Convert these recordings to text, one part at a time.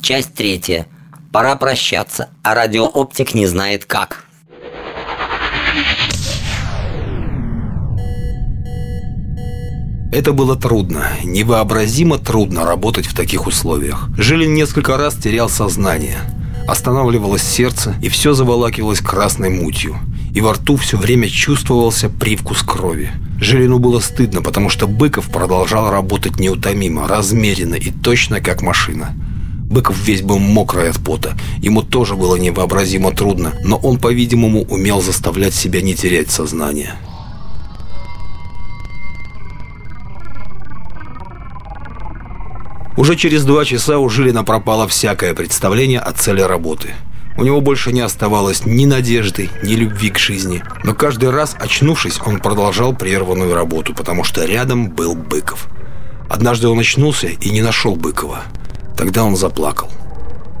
Часть третья. Пора прощаться, а радиооптик не знает как. Это было трудно, невообразимо трудно работать в таких условиях. Жилин несколько раз терял сознание. Останавливалось сердце, и все заволакивалось красной мутью. И во рту все время чувствовался привкус крови. Жилину было стыдно, потому что Быков продолжал работать неутомимо, размеренно и точно как машина. Быков весь был мокрый от пота. Ему тоже было невообразимо трудно, но он, по-видимому, умел заставлять себя не терять сознание. Уже через два часа у Жилина пропало всякое представление о цели работы. У него больше не оставалось ни надежды, ни любви к жизни. Но каждый раз, очнувшись, он продолжал прерванную работу, потому что рядом был Быков. Однажды он очнулся и не нашел Быкова. Тогда он заплакал.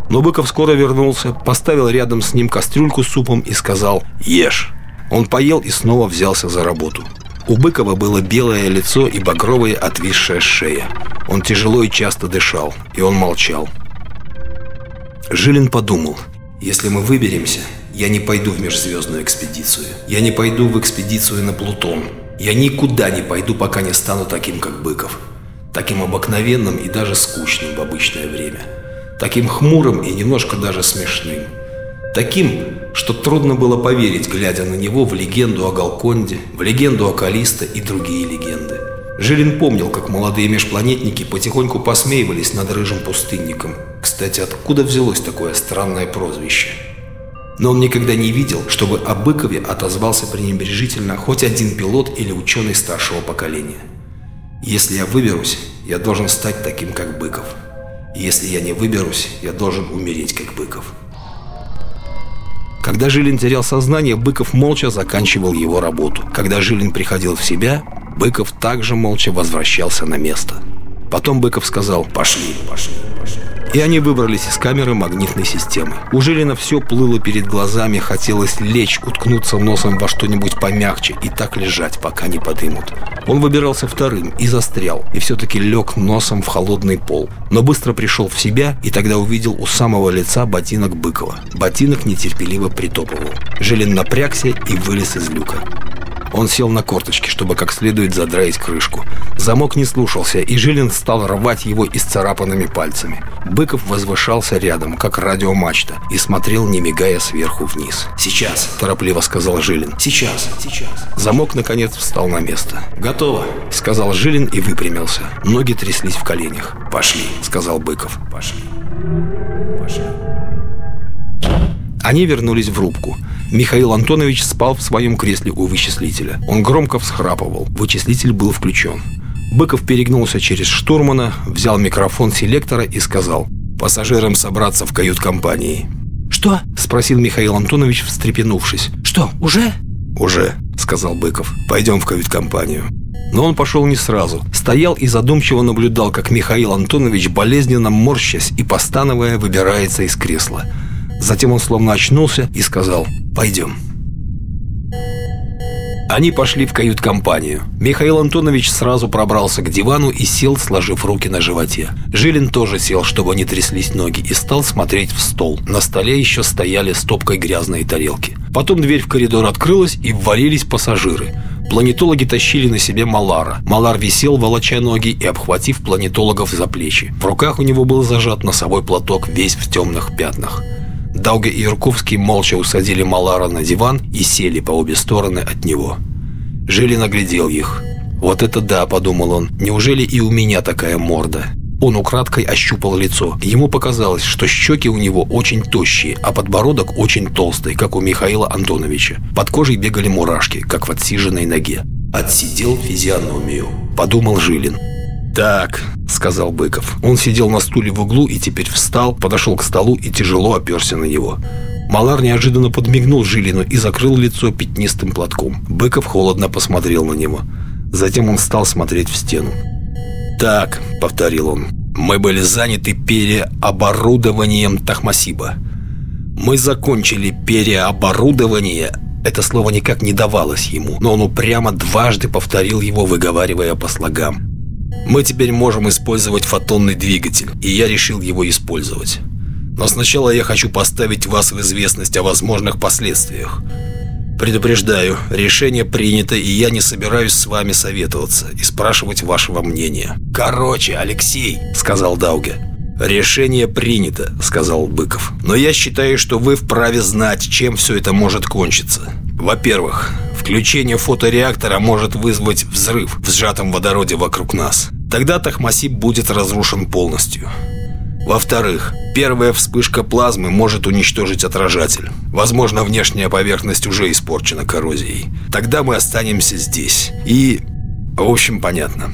Но Быков скоро вернулся, поставил рядом с ним кастрюльку с супом и сказал «Ешь». Он поел и снова взялся за работу. У Быкова было белое лицо и багровая отвисшая шея. Он тяжело и часто дышал, и он молчал. Жилин подумал, если мы выберемся, я не пойду в межзвездную экспедицию. Я не пойду в экспедицию на Плутон. Я никуда не пойду, пока не стану таким, как Быков. Таким обыкновенным и даже скучным в обычное время. Таким хмурым и немножко даже смешным. Таким, что трудно было поверить, глядя на него в легенду о Галконде, в легенду о Калисто и другие легенды. Жилин помнил, как молодые межпланетники потихоньку посмеивались над рыжим пустынником. Кстати, откуда взялось такое странное прозвище? Но он никогда не видел, чтобы о Быкове отозвался пренебрежительно хоть один пилот или ученый старшего поколения. «Если я выберусь, я должен стать таким, как Быков. Если я не выберусь, я должен умереть, как Быков». Когда Жилин терял сознание, Быков молча заканчивал его работу. Когда Жилин приходил в себя, Быков также молча возвращался на место. Потом Быков сказал «Пошли, пошли, пошли». И они выбрались из камеры магнитной системы. У Жилина все плыло перед глазами, хотелось лечь, уткнуться носом во что-нибудь помягче и так лежать, пока не подымут. Он выбирался вторым и застрял, и все-таки лег носом в холодный пол. Но быстро пришел в себя и тогда увидел у самого лица ботинок Быкова. Ботинок нетерпеливо притопывал. Жилин напрягся и вылез из люка. Он сел на корточки, чтобы как следует задраить крышку. Замок не слушался, и Жилин стал рвать его исцарапанными пальцами. Быков возвышался рядом, как радиомачта, и смотрел, не мигая сверху вниз. «Сейчас», – торопливо сказал Жилин. «Сейчас, сейчас». Замок, наконец, встал на место. «Готово», – сказал Жилин и выпрямился. Ноги тряслись в коленях. «Пошли», – сказал Быков. «Пошли». «Пошли». Они вернулись в рубку. Михаил Антонович спал в своем кресле у вычислителя. Он громко всхрапывал. Вычислитель был включен. Быков перегнулся через штурмана, взял микрофон селектора и сказал «Пассажирам собраться в кают-компании». «Что?» – спросил Михаил Антонович, встрепенувшись. «Что, уже?» «Уже», – сказал Быков. «Пойдем в кают-компанию». Но он пошел не сразу. Стоял и задумчиво наблюдал, как Михаил Антонович, болезненно морщась и постановая, выбирается из кресла. Затем он словно очнулся и сказал «Пойдем». Они пошли в кают-компанию. Михаил Антонович сразу пробрался к дивану и сел, сложив руки на животе. Жилин тоже сел, чтобы не тряслись ноги, и стал смотреть в стол. На столе еще стояли стопкой грязные тарелки. Потом дверь в коридор открылась, и ввалились пассажиры. Планетологи тащили на себе Малара. Малар висел, волоча ноги и обхватив планетологов за плечи. В руках у него был зажат носовой платок, весь в темных пятнах. Дауга и Юрковский молча усадили Малара на диван и сели по обе стороны от него. Жилин оглядел их. «Вот это да», – подумал он, – «неужели и у меня такая морда?» Он украдкой ощупал лицо. Ему показалось, что щеки у него очень тощие, а подбородок очень толстый, как у Михаила Антоновича. Под кожей бегали мурашки, как в отсиженной ноге. «Отсидел физиономию», – подумал Жилин. «Так», — сказал Быков. Он сидел на стуле в углу и теперь встал, подошел к столу и тяжело оперся на него. Малар неожиданно подмигнул Жилину и закрыл лицо пятнистым платком. Быков холодно посмотрел на него. Затем он стал смотреть в стену. «Так», — повторил он, — «мы были заняты переоборудованием Тахмасиба. Мы закончили переоборудование это слово никак не давалось ему, но он упрямо дважды повторил его, выговаривая по слогам. Мы теперь можем использовать фотонный двигатель, и я решил его использовать. Но сначала я хочу поставить вас в известность о возможных последствиях. Предупреждаю, решение принято, и я не собираюсь с вами советоваться и спрашивать вашего мнения. Короче, Алексей, сказал Дауге. «Решение принято», — сказал Быков. «Но я считаю, что вы вправе знать, чем все это может кончиться. Во-первых, включение фотореактора может вызвать взрыв в сжатом водороде вокруг нас. Тогда Тахмасип будет разрушен полностью. Во-вторых, первая вспышка плазмы может уничтожить отражатель. Возможно, внешняя поверхность уже испорчена коррозией. Тогда мы останемся здесь. И... В общем, понятно.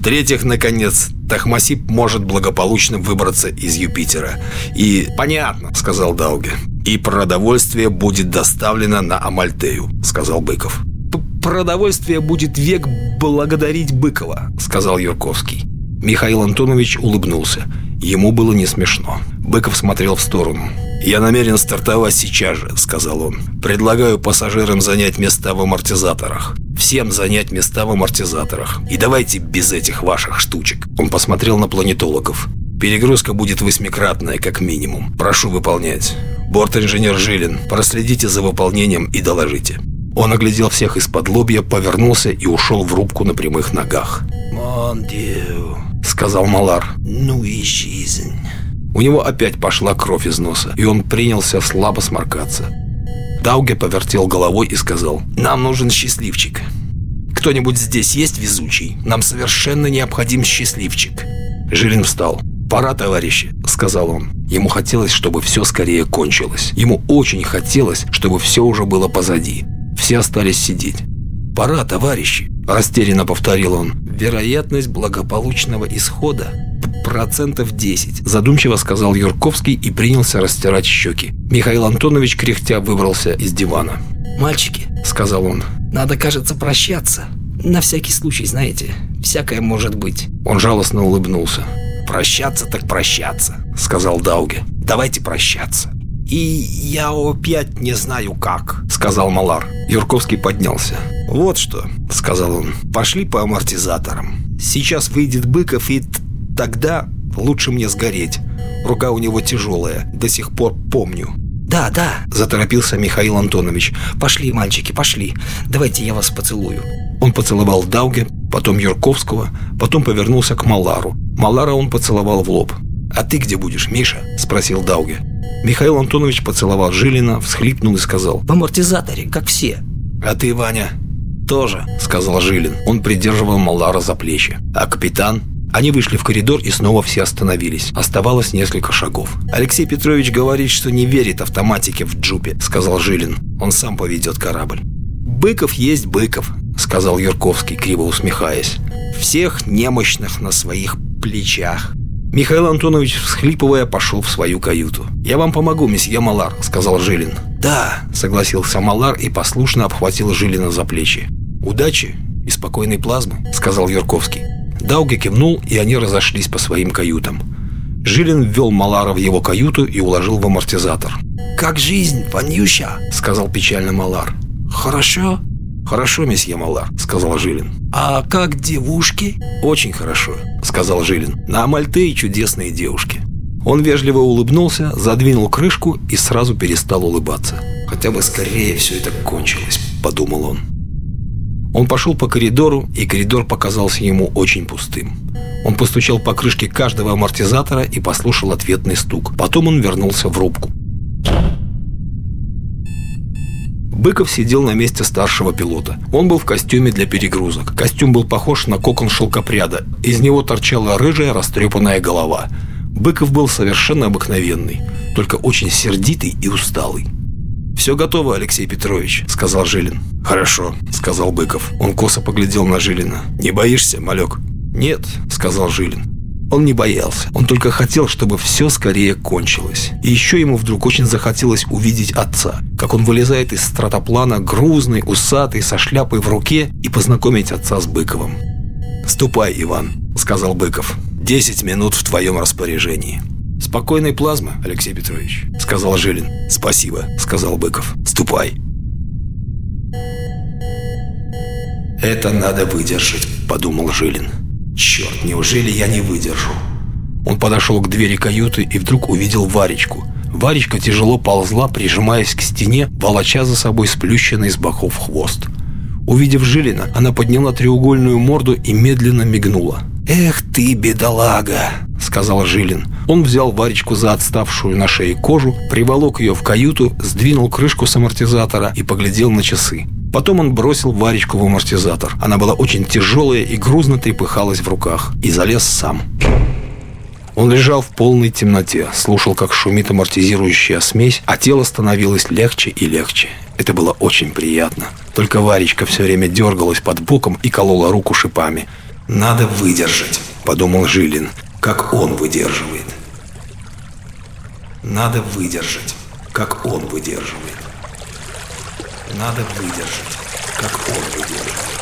В-третьих, наконец, Тахмасип может благополучно выбраться из Юпитера. И... «Понятно», — сказал Дауге. «И продовольствие будет доставлено на Амальтею», — сказал Быков. «Продовольствие будет век благодарить Быкова», — сказал Юрковский. Михаил Антонович улыбнулся. Ему было не смешно. Быков смотрел в сторону. «Я намерен стартовать сейчас же», — сказал он. «Предлагаю пассажирам занять места в амортизаторах. Всем занять места в амортизаторах. И давайте без этих ваших штучек». Он посмотрел на планетологов. «Перегрузка будет восьмикратная, как минимум. Прошу выполнять. Борт-инженер Жилин, проследите за выполнением и доложите». Он оглядел всех из-под лобья, повернулся и ушел в рубку на прямых ногах. «Мон Дью», — сказал Малар. «Ну и жизнь». У него опять пошла кровь из носа, и он принялся слабо сморкаться. Дауге повертел головой и сказал, «Нам нужен счастливчик. Кто-нибудь здесь есть везучий? Нам совершенно необходим счастливчик». Жилин встал. «Пора, товарищи», — сказал он. Ему хотелось, чтобы все скорее кончилось. Ему очень хотелось, чтобы все уже было позади. Все остались сидеть. «Пора, товарищи», – растерянно повторил он. «Вероятность благополучного исхода процентов 10», – задумчиво сказал Юрковский и принялся растирать щеки. Михаил Антонович кряхтя выбрался из дивана. «Мальчики», – сказал он, – «надо, кажется, прощаться. На всякий случай, знаете, всякое может быть». Он жалостно улыбнулся. «Прощаться так прощаться», – сказал Дауге. «Давайте прощаться». «И я опять не знаю как», — сказал Малар. Юрковский поднялся. «Вот что», — сказал он, — «пошли по амортизаторам. Сейчас выйдет Быков, и тогда лучше мне сгореть. Рука у него тяжелая, до сих пор помню». «Да, да», — заторопился Михаил Антонович. «Пошли, мальчики, пошли. Давайте я вас поцелую». Он поцеловал Дауге, потом Юрковского, потом повернулся к Малару. Малара он поцеловал в лоб. «А ты где будешь, Миша?» – спросил Дауге. Михаил Антонович поцеловал Жилина, всхлипнул и сказал «В амортизаторе, как все». «А ты, Ваня?» «Тоже», – сказал Жилин. Он придерживал Малара за плечи. «А капитан?» Они вышли в коридор и снова все остановились. Оставалось несколько шагов. «Алексей Петрович говорит, что не верит автоматике в джупе», – сказал Жилин. «Он сам поведет корабль». «Быков есть Быков», – сказал Юрковский, криво усмехаясь. «Всех немощных на своих плечах». Михаил Антонович, всхлипывая, пошел в свою каюту. «Я вам помогу, месье Малар», — сказал Жилин. «Да», — согласился Малар и послушно обхватил Жилина за плечи. «Удачи и спокойной плазмы», — сказал Юрковский. Дауге кивнул, и они разошлись по своим каютам. Жилин ввел Малара в его каюту и уложил в амортизатор. «Как жизнь, Ванюша?» — сказал печально Малар. «Хорошо?» «Хорошо, месье Малар», — сказал Жилин. «А как девушки?» «Очень хорошо», — сказал Жилин. «На Амальтее чудесные девушки». Он вежливо улыбнулся, задвинул крышку и сразу перестал улыбаться. «Хотя бы скорее все это кончилось», — подумал он. Он пошел по коридору, и коридор показался ему очень пустым. Он постучал по крышке каждого амортизатора и послушал ответный стук. Потом он вернулся в рубку. Быков сидел на месте старшего пилота. Он был в костюме для перегрузок. Костюм был похож на кокон шелкопряда. Из него торчала рыжая растрепанная голова. Быков был совершенно обыкновенный, только очень сердитый и усталый. «Все готово, Алексей Петрович», — сказал Жилин. «Хорошо», — сказал Быков. Он косо поглядел на Жилина. «Не боишься, малек?» «Нет», — сказал Жилин. Он не боялся. Он только хотел, чтобы все скорее кончилось. И еще ему вдруг очень захотелось увидеть отца. Как он вылезает из стратоплана, грузный, усатый, со шляпой в руке, и познакомить отца с Быковым. «Ступай, Иван», — сказал Быков. «Десять минут в твоем распоряжении». «Спокойной плазмы, Алексей Петрович», — сказал Жилин. «Спасибо», — сказал Быков. «Ступай». «Это надо выдержать», — подумал Жилин. Черт, неужели я не выдержу? Он подошел к двери каюты и вдруг увидел Варечку. Варечка тяжело ползла, прижимаясь к стене, волоча за собой сплющенный с боков хвост. Увидев Жилина, она подняла треугольную морду и медленно мигнула. «Эх ты, бедолага!» — сказал Жилин. Он взял Варечку за отставшую на шее кожу, приволок ее в каюту, сдвинул крышку с амортизатора и поглядел на часы. Потом он бросил Варечку в амортизатор. Она была очень тяжелая и грузно трепыхалась в руках. И залез сам. Он лежал в полной темноте, слушал, как шумит амортизирующая смесь, а тело становилось легче и легче. Это было очень приятно. Только Варечка все время дергалась под боком и колола руку шипами. «Надо выдержать», — подумал Жилин, — «как он выдерживает». «Надо выдержать, как он выдерживает». «Надо выдержать, как он выдерживает».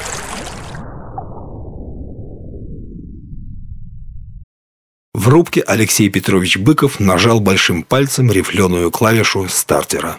В рубке Алексей Петрович Быков нажал большим пальцем рифленую клавишу стартера.